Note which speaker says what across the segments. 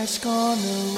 Speaker 1: crash gonna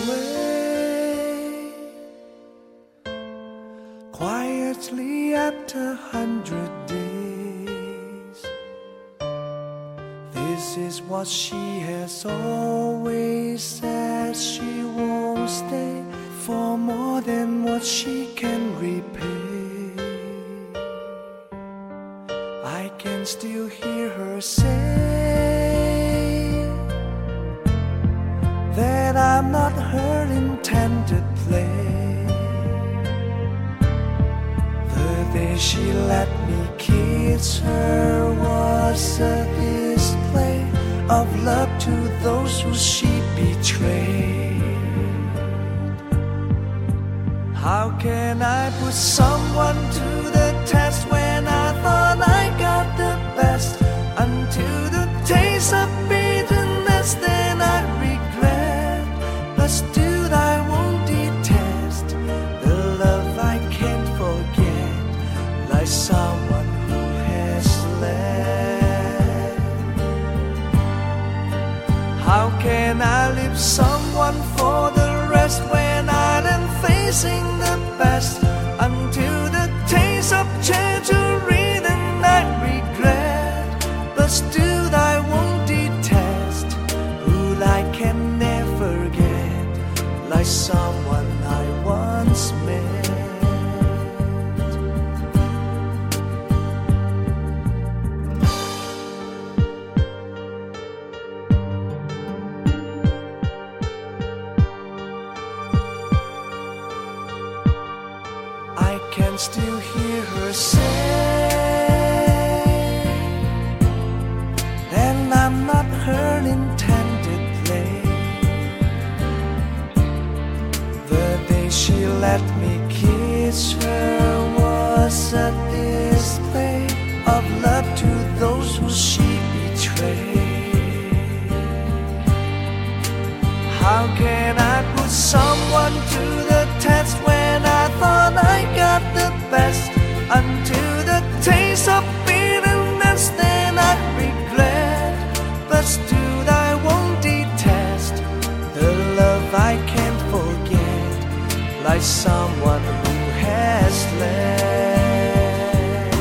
Speaker 1: I can forget, like someone who has left.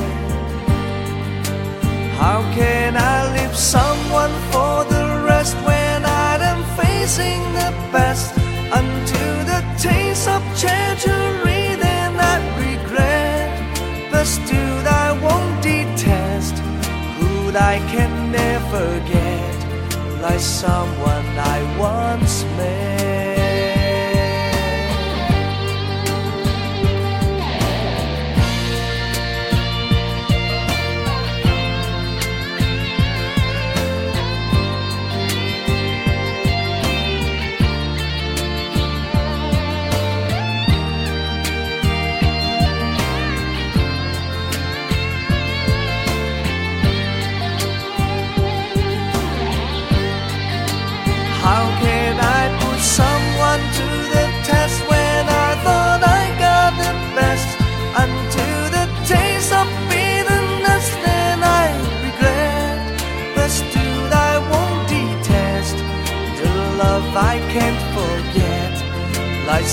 Speaker 1: How can I leave someone for the rest when I am facing the best? Until the taste of treachery, then I regret, but still I won't detest who I can never get, like someone I once.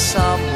Speaker 1: some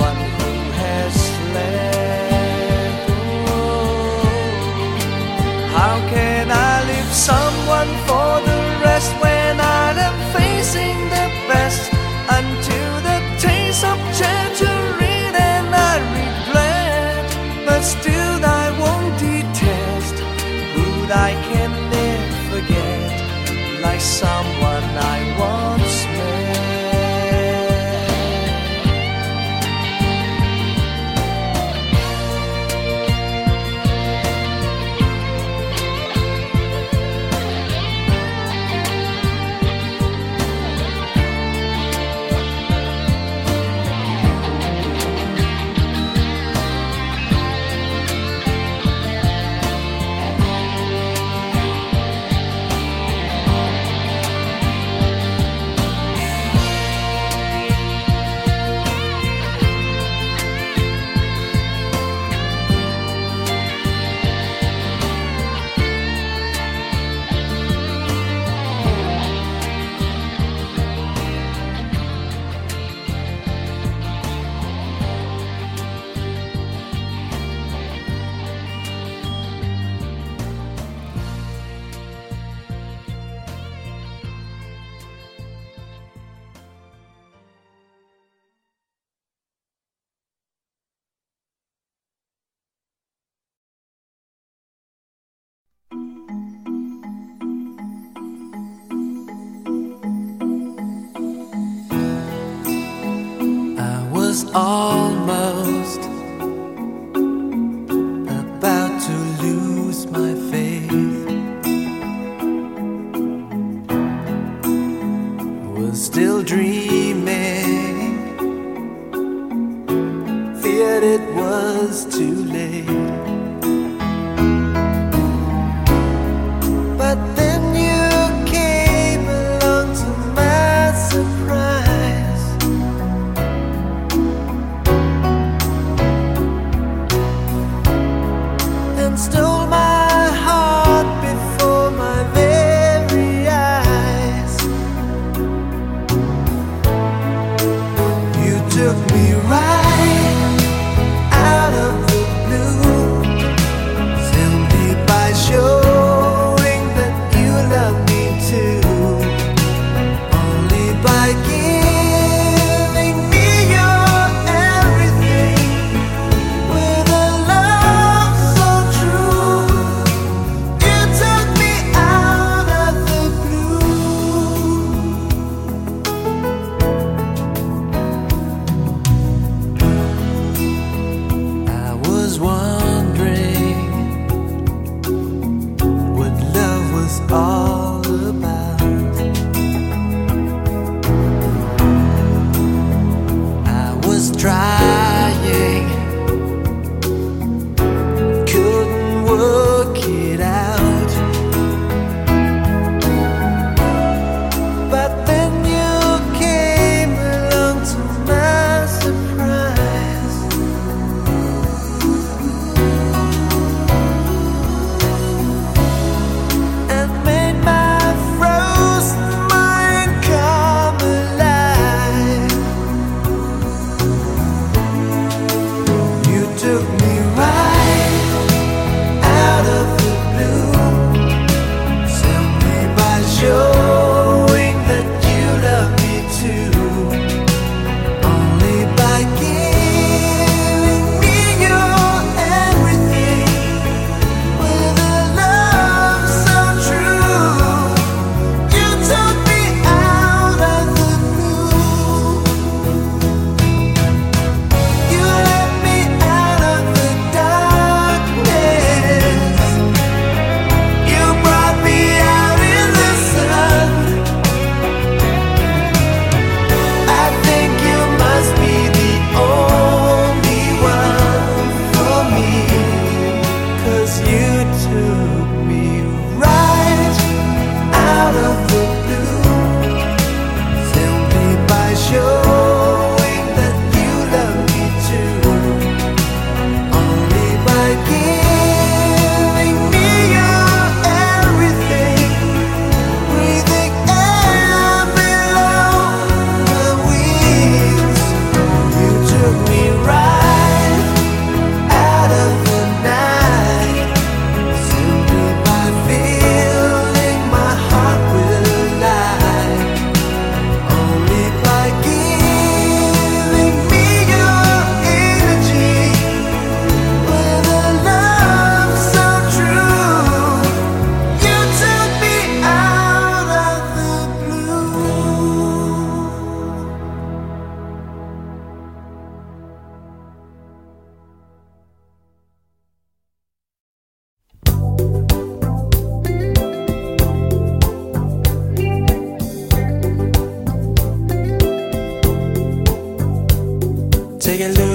Speaker 1: Take a look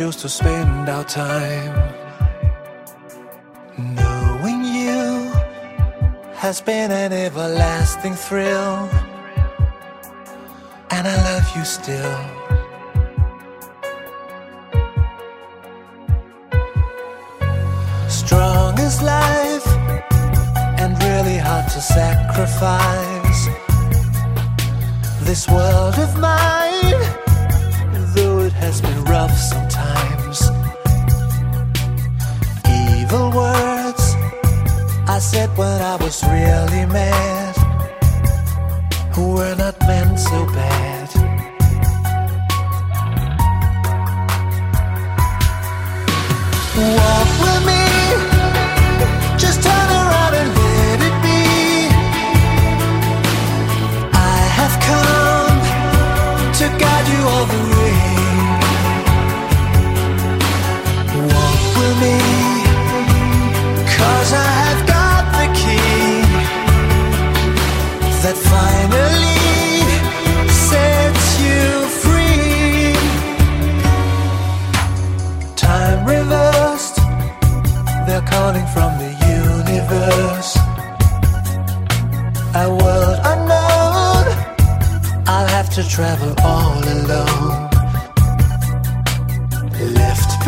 Speaker 1: choose to spend our time. Knowing you has been an everlasting thrill, and I love you still.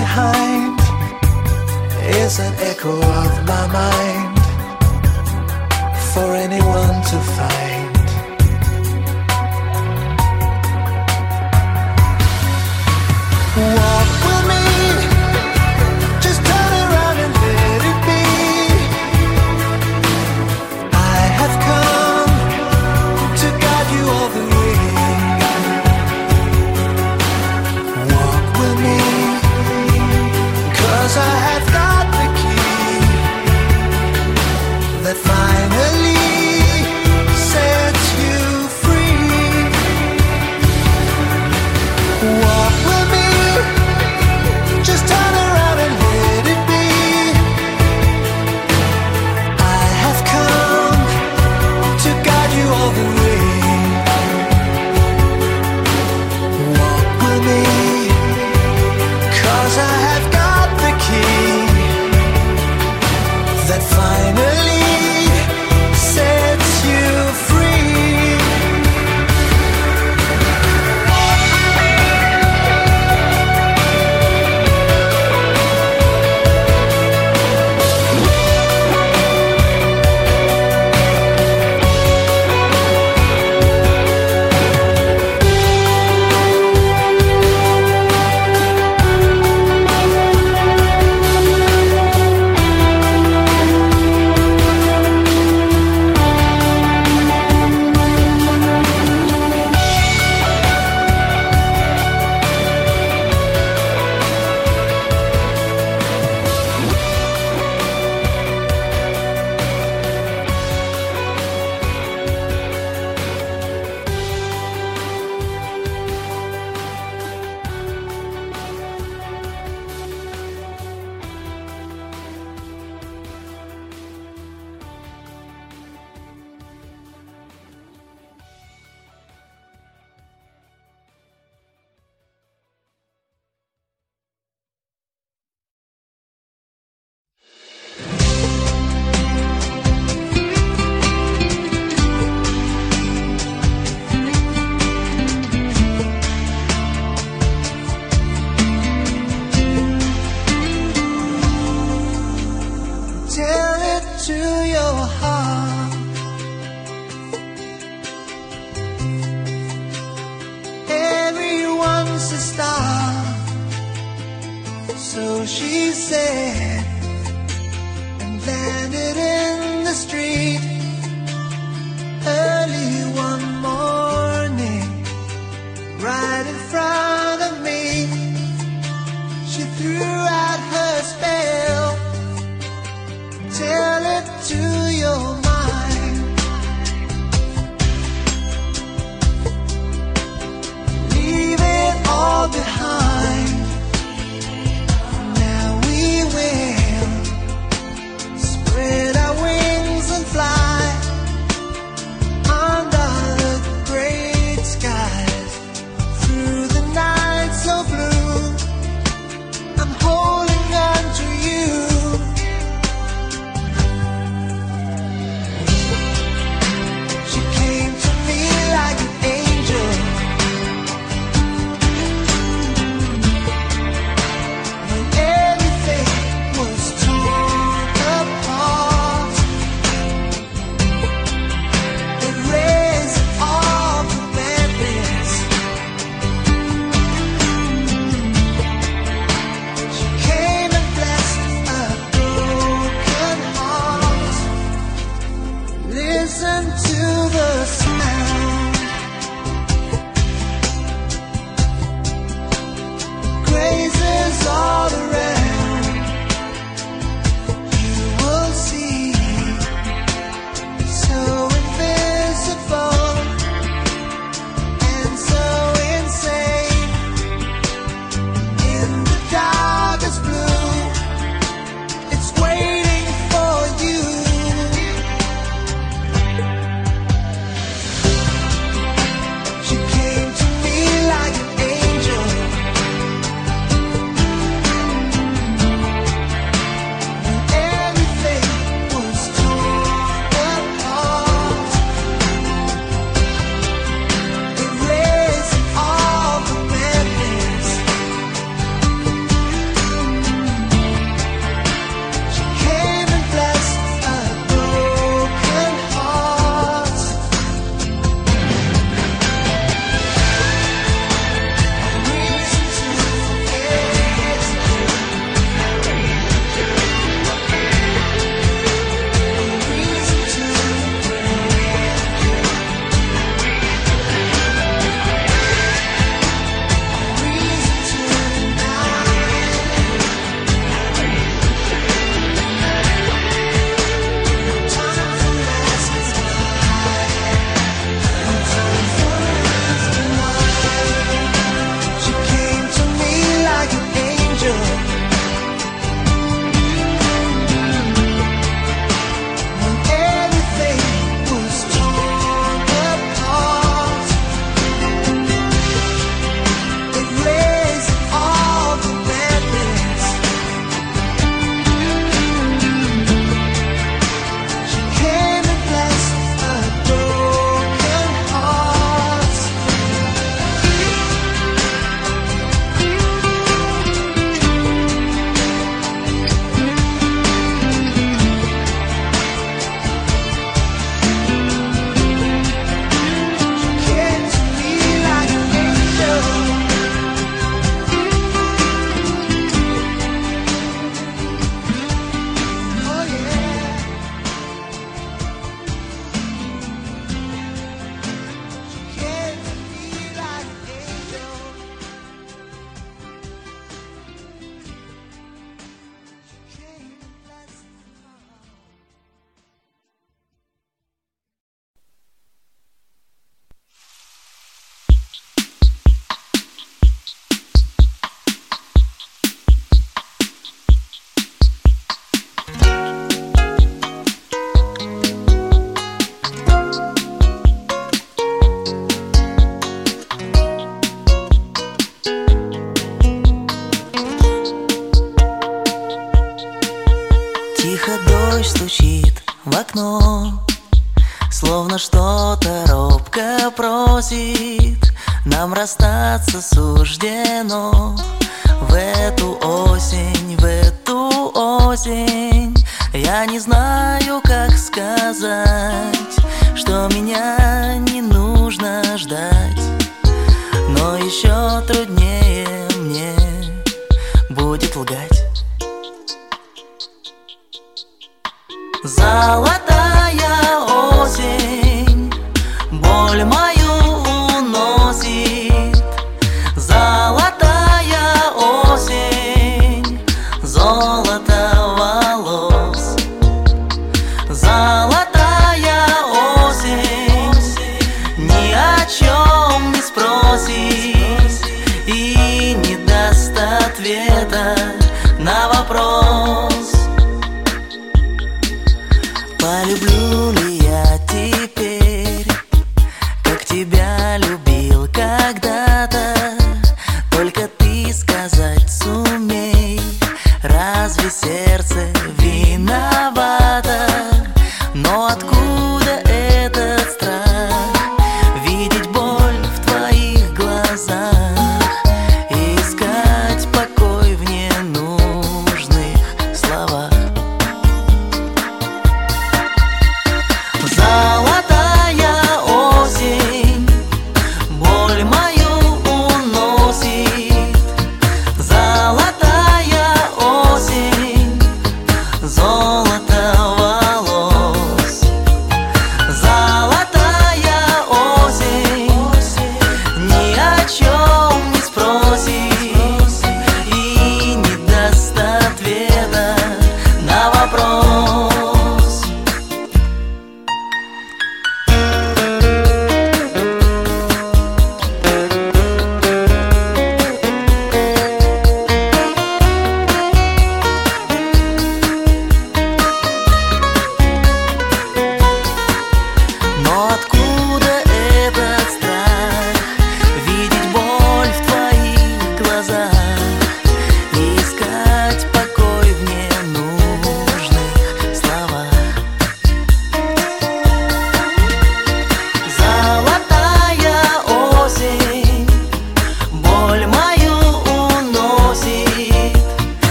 Speaker 1: behind is an echo of my mind for anyone to find. One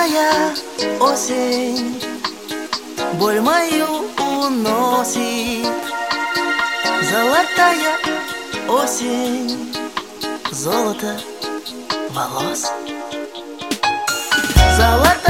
Speaker 1: Золотая осень. Боль мою уносит. Золотая осень. Золото волос. Золотая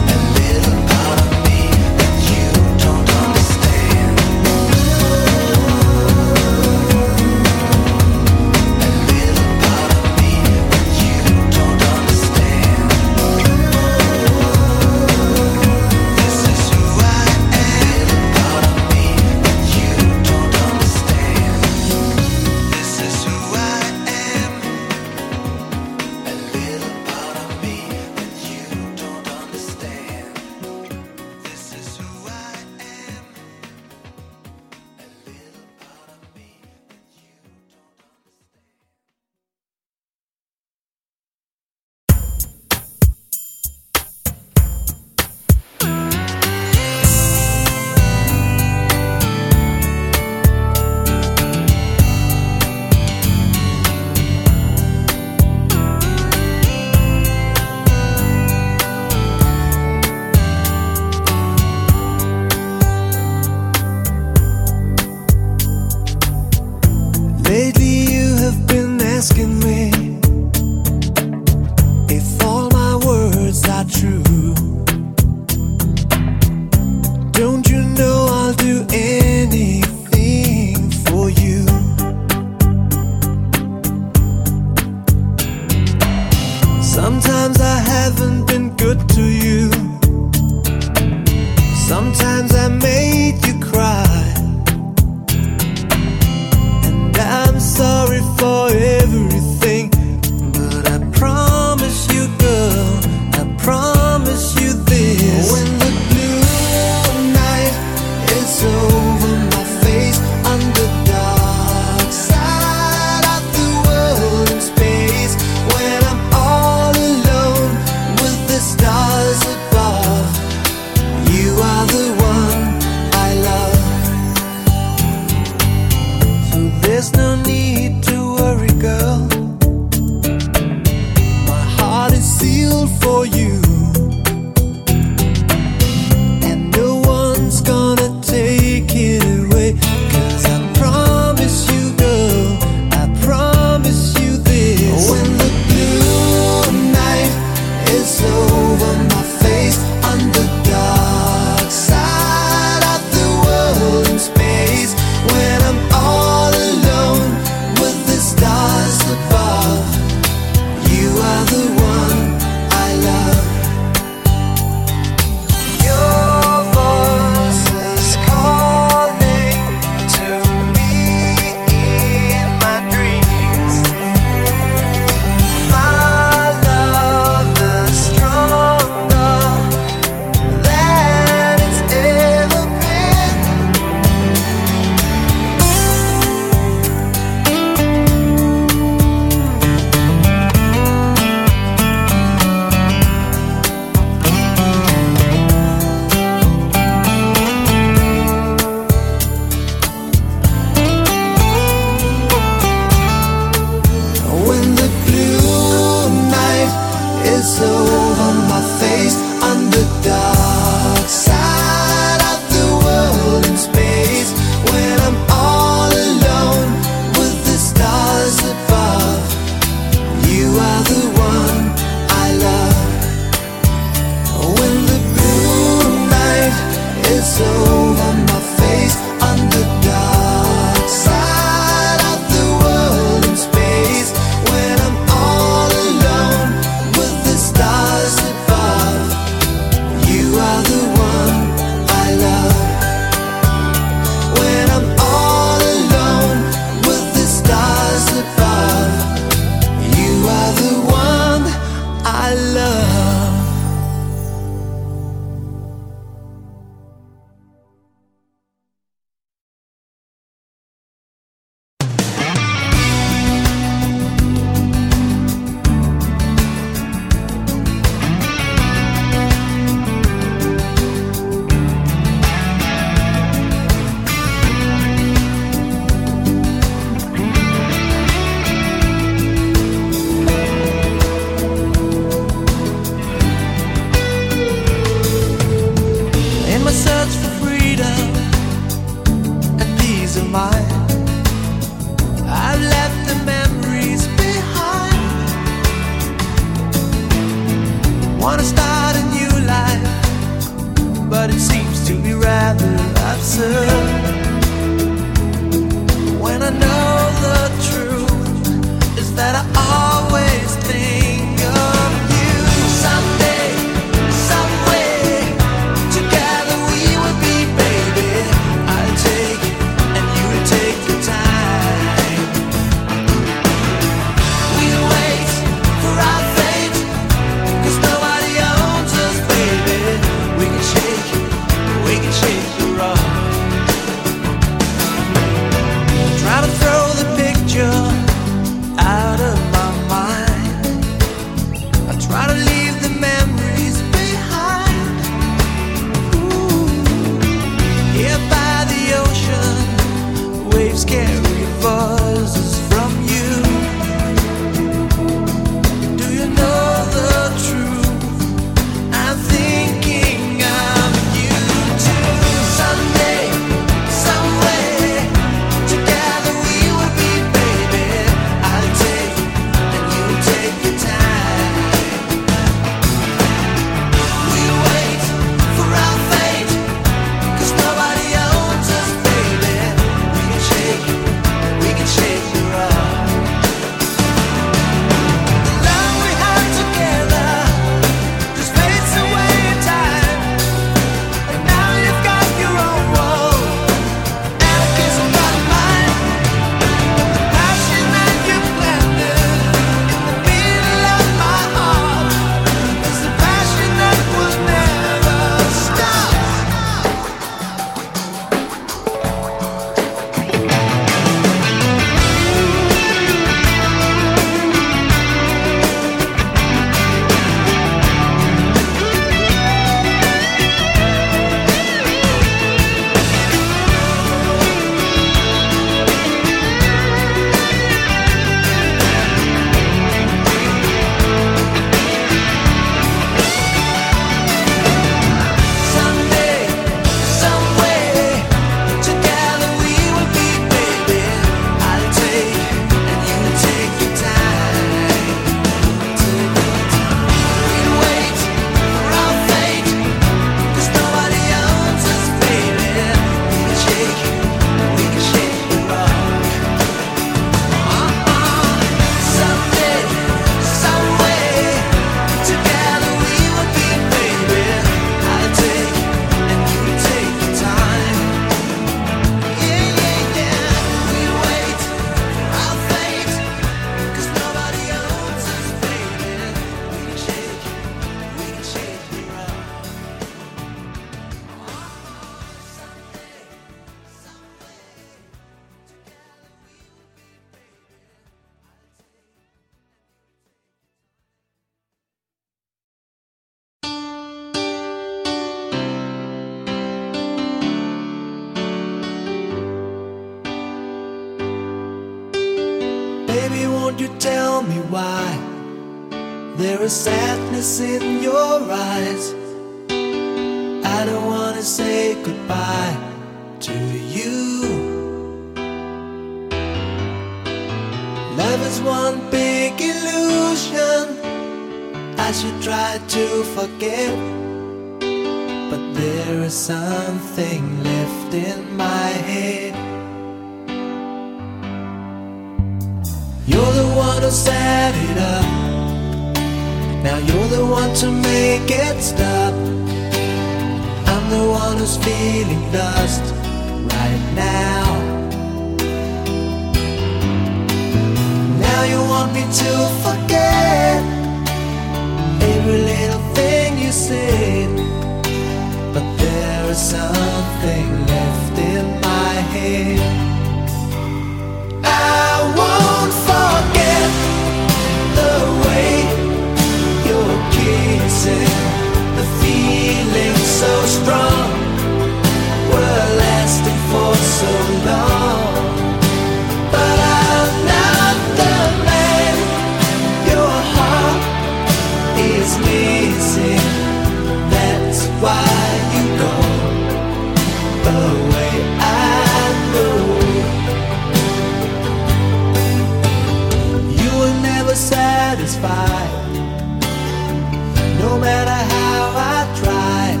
Speaker 1: No matter how I tried,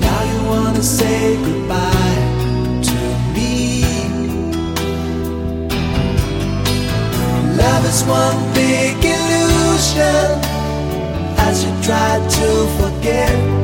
Speaker 1: now you wanna say goodbye to me. Love is one big illusion as you try to forget.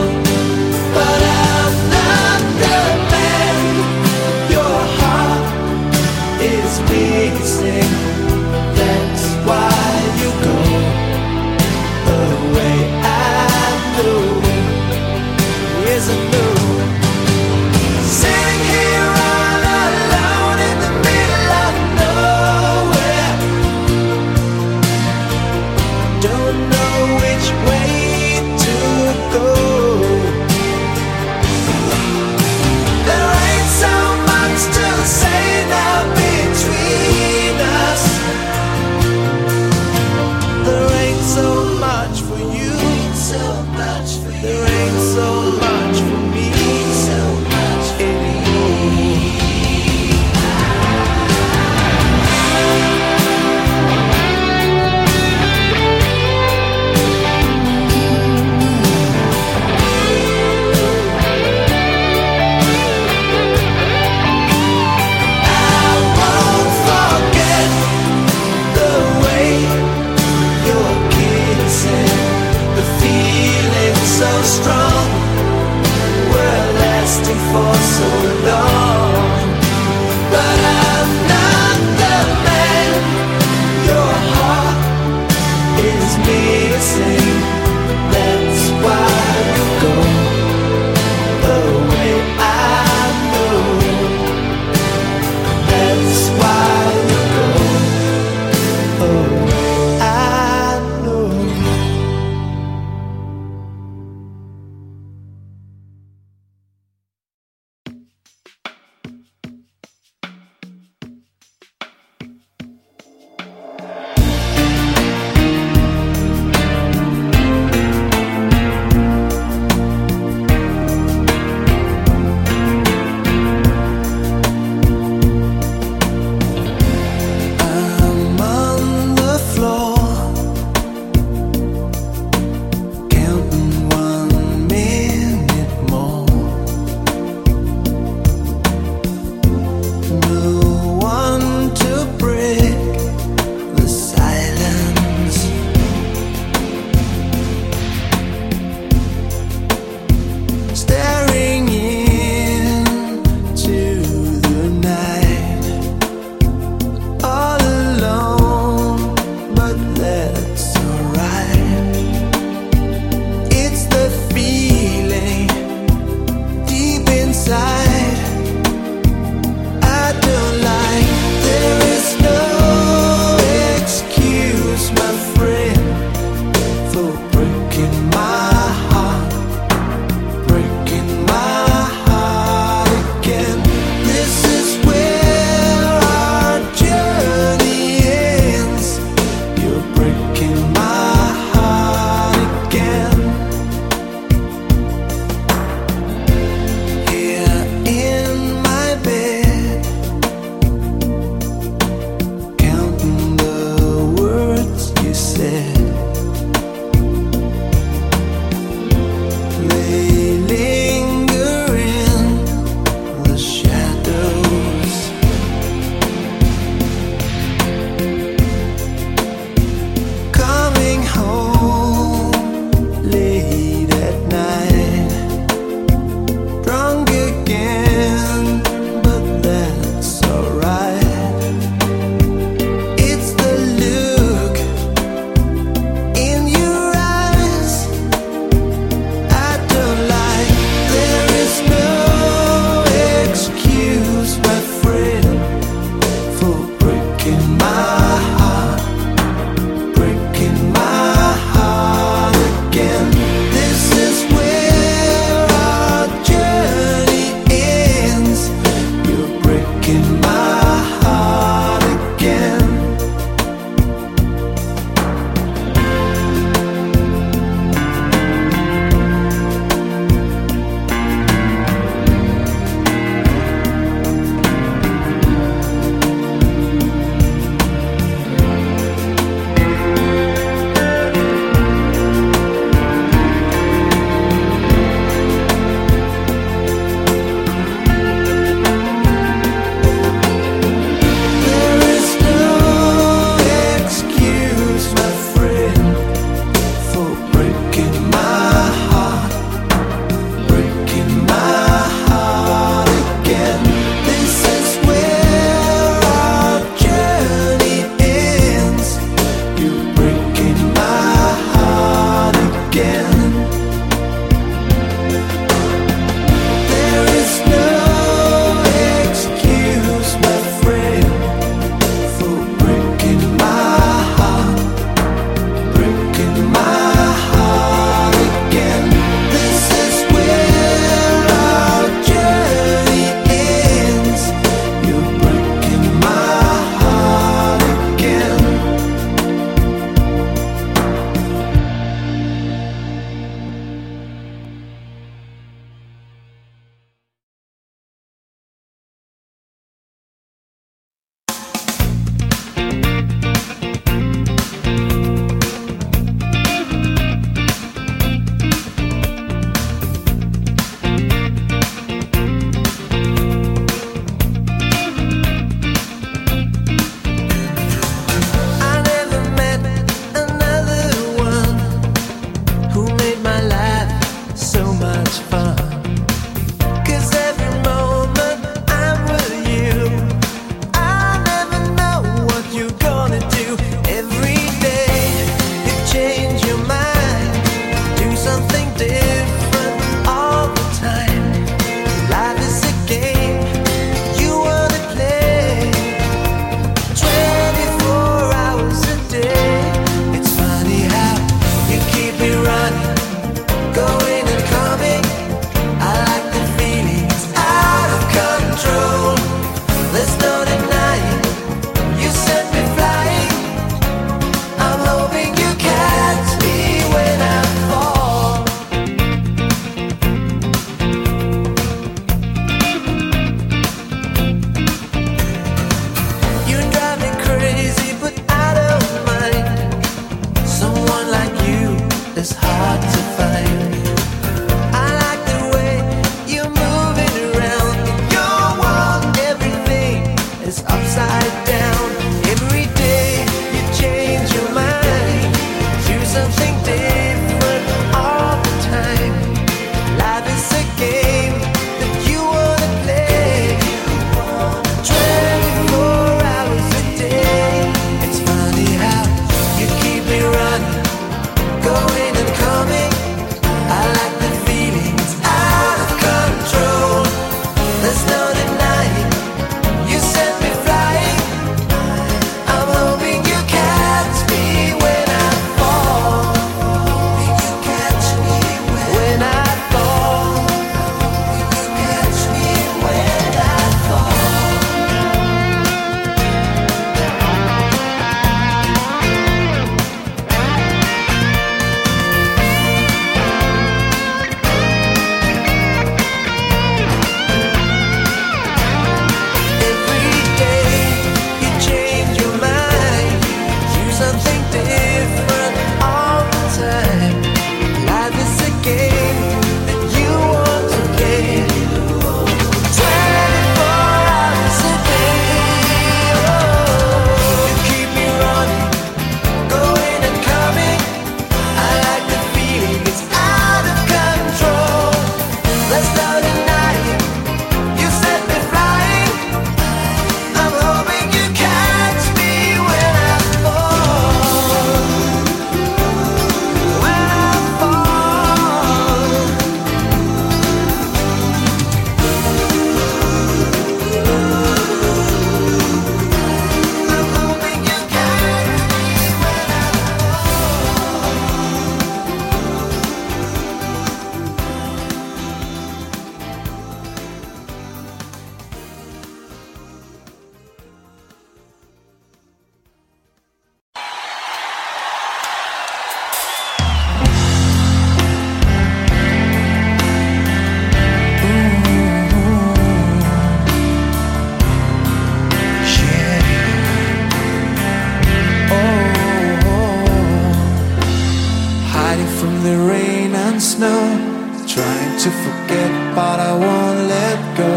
Speaker 1: but I won't let go.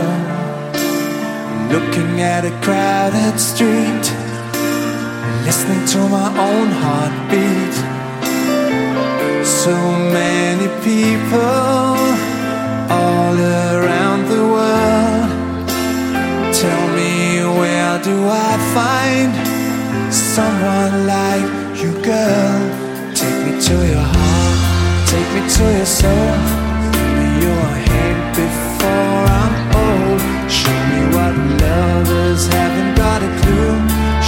Speaker 1: Looking at a crowded street, listening to my own heartbeat. So many people all around the world. Tell me, where do I find someone like you, girl? Take me to your heart, take me to your soul. Before I'm old. Show me what lovers haven't got a clue.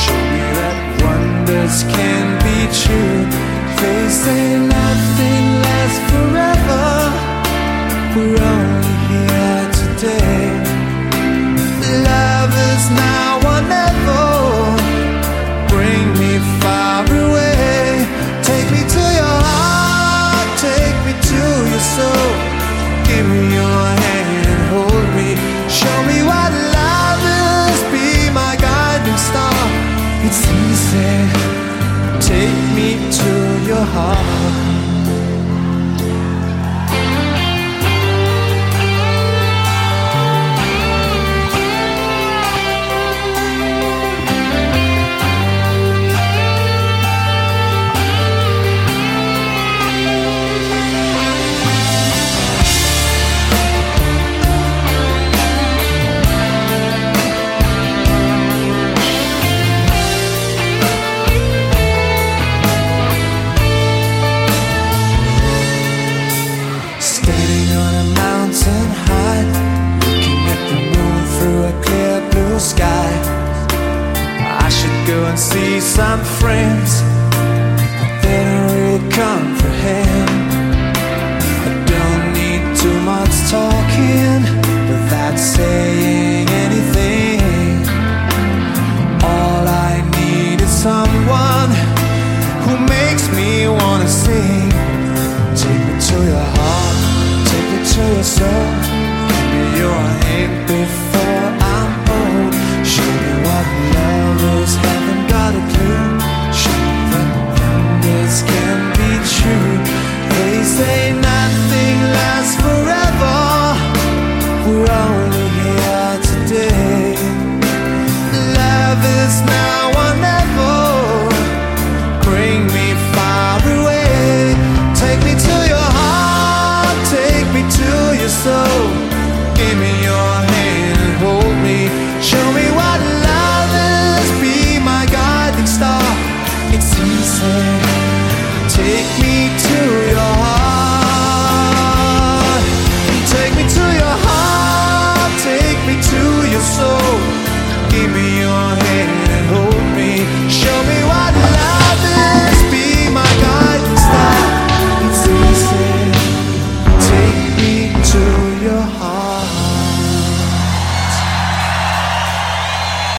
Speaker 1: Show me that wonders can be true. They say nothing lasts forever. We're only here today. Now or never. Bring me far away. Take me to your heart. Take me to your soul. Give me your hand, hold me. Show me what. Be my guiding star. It's easy. Take me to your heart. Friends, but they don't really comprehend. I don't need too much talking without saying anything. All I need is someone who makes me wanna sing. Take me to your heart, take me to your soul.